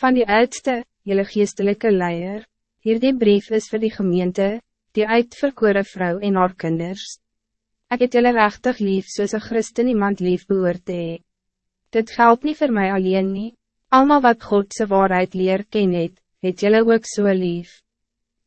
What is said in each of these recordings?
Van die oudste, jylle geestelike leier, hierdie brief is voor die gemeente, die uitverkore vrouw en haar kinders. Ek het jylle rechtig lief soos een christen iemand lief behoort te hee. Dit geldt niet voor mij alleen nie, allemaal wat Godse waarheid leer ken het, het jylle ook so lief.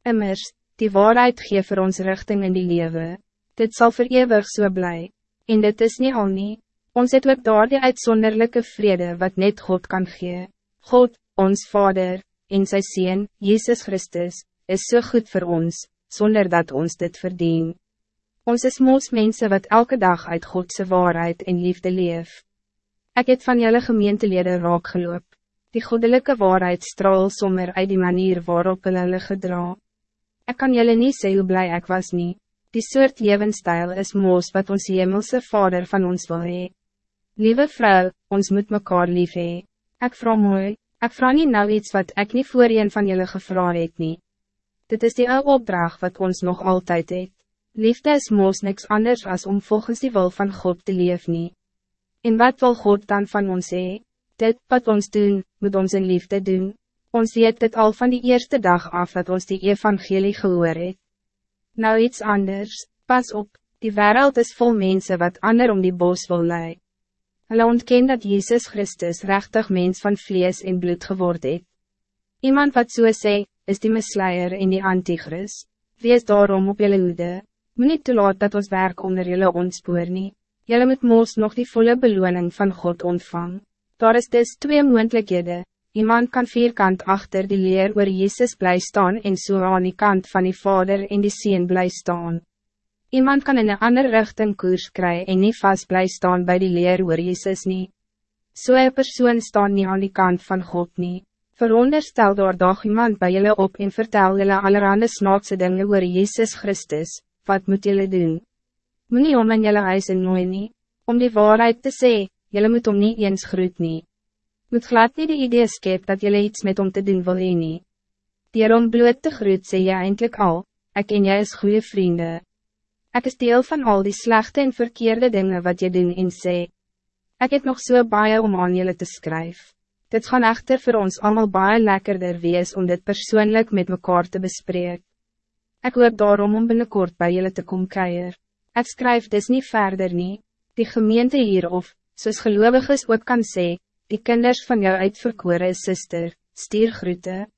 Immers, die waarheid geeft voor ons richting in die leven. Dit zal voor eeuwig so bly, en dit is niet al nie, ons het ook daar die uitzonderlijke vrede wat net God kan gee. God, ons Vader, en sy Seen, Jezus Christus, is zo so goed voor ons, zonder dat ons dit verdien. Ons is moos mensen wat elke dag uit Godse waarheid en liefde leef. Ik het van jullie gemeentelede raak geloop. Die goddelijke waarheid straal sommer uit die manier waarop hulle gedra. Ik kan jullie niet zeggen hoe blij ik was niet. Die soort levensstijl is moos wat ons hemelse vader van ons wil hee. Lieve vrouw, ons moet mekaar lief hee. Ek vraag mooi, Ik vraag niet nou iets wat ik niet voor een van jullie gevraagd het niet. Dit is die oude opdracht wat ons nog altijd het. Liefde is moos niks anders als om volgens die wil van God te leven niet. En wat wil God dan van ons hê? Dit wat ons doen, moet ons in liefde doen. Ons weet dit al van die eerste dag af dat ons die evangelie gehoor het. Nou iets anders, pas op, die wereld is vol mensen wat ander om die bos wil leiden. Hulle ontken dat Jezus Christus rechtig mens van vlees en bloed geword het. Iemand wat so sê, is die misleier en die antichrist. Wees daarom op jylle hoede. Moet niet toelaat dat ons werk onder jylle ontspoor nie. Jylle moet moos nog die volle beloning van God ontvang. Daar is dus twee moendlikhede. Iemand kan vierkant achter die leer oor Jezus bly staan en so aan die kant van die Vader en die Seen bly staan. Iemand kan in een ander richting koers kry en niet vast blij staan bij die leer oor Jezus nie. So een persoon staan niet aan die kant van God nie. Veronderstel door dag iemand bij jullie op en vertel jullie allerhande snaakse dingen oor Jezus Christus, wat moet jullie doen? Moet nie om in jullie huis en nooi nie, om die waarheid te zeggen, jullie moet om niet eens groet nie. Moet glad nie die idee skep dat jullie iets met om te doen wil heen nie. Die om bloed te groet sê jy eindelijk al, ik en jij is goede vrienden. Ik is deel van al die slechte en verkeerde dingen wat je doen en sê. Ik heb nog so baie om aan jullie te schrijven. Dit gaan echter voor ons allemaal baie lekkerder wees om dit persoonlijk met mekaar te bespreken. Ik hoop daarom om binnenkort bij jullie te komen keier. Ik schrijf dus niet verder nie. Die gemeente hier of, soos gelovig is ook kan sê, die kinders van jou uitverkore sister, stier groete.